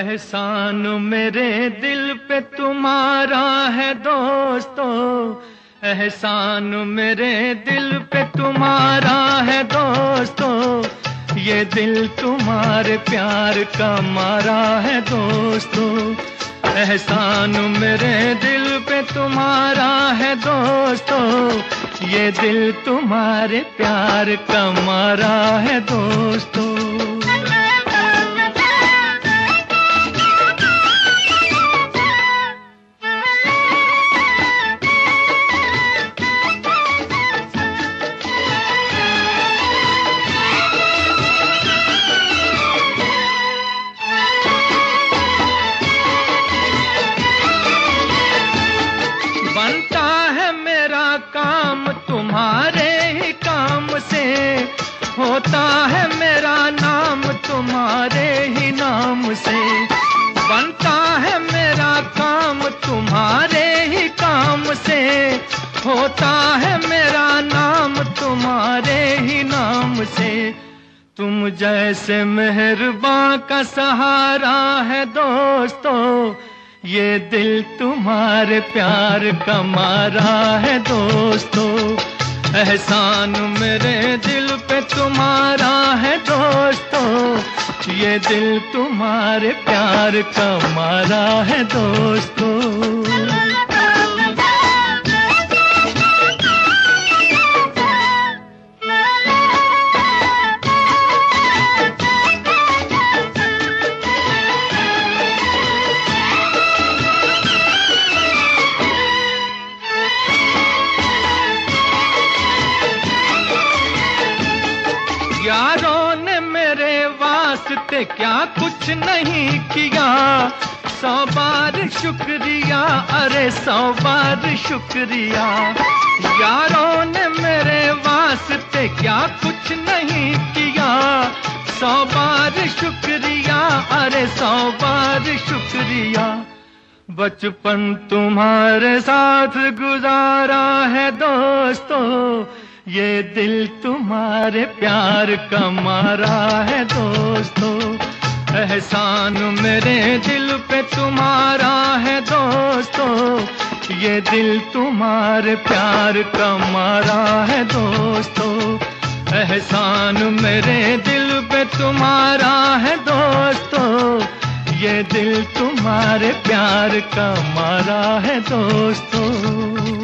एहसान मेरे दिल पे तुम्हारा है दोस्तों। एहसान मेरे दिल पे तुम्हारा है दोस्तों। ये दिल तुम्हारे प्यार का मारा है दोस्तों। एहसान मेरे दिल पे तुम्हारा है दोस्तों। ये दिल तुम्हारे प्यार का मारा है दोस्तों। होता है मेरा नाम, तुम्हारे ही नाम से। तुम जैसे मेहरबान का सहारा है दोस्तों, ये दिल तुम्हारे प्यार का मारा है दोस्तों। एहसान मेरे दिल पे तुम्हारा है दोस्तों, ये दिल तुम्हारे प्यार का मारा है दोस्तों। वास्ते क्या कुछ नहीं किया? सौ बार शुक्रिया, अरे सौ बार शुक्रिया। यारों ने मेरे वास्ते क्या कुछ नहीं किया? सौ बार शुक्रिया, अरे सौ बार शुक्रिया। बचपन तुम्हारे साथ गुजारा है दोस्तों, ये दिल तुम्हारे प्यार का मारा है दोस्तों एहसान मेरे दिल पे तुम्हारा है दोस्तों। ये दिल तुम्हारे प्यार का मारा है दोस्तों। एहसान मेरे दिल पे तुम्हारा है दोस्तों। ये दिल तुम्हारे प्यार का मारा है दोस्तों।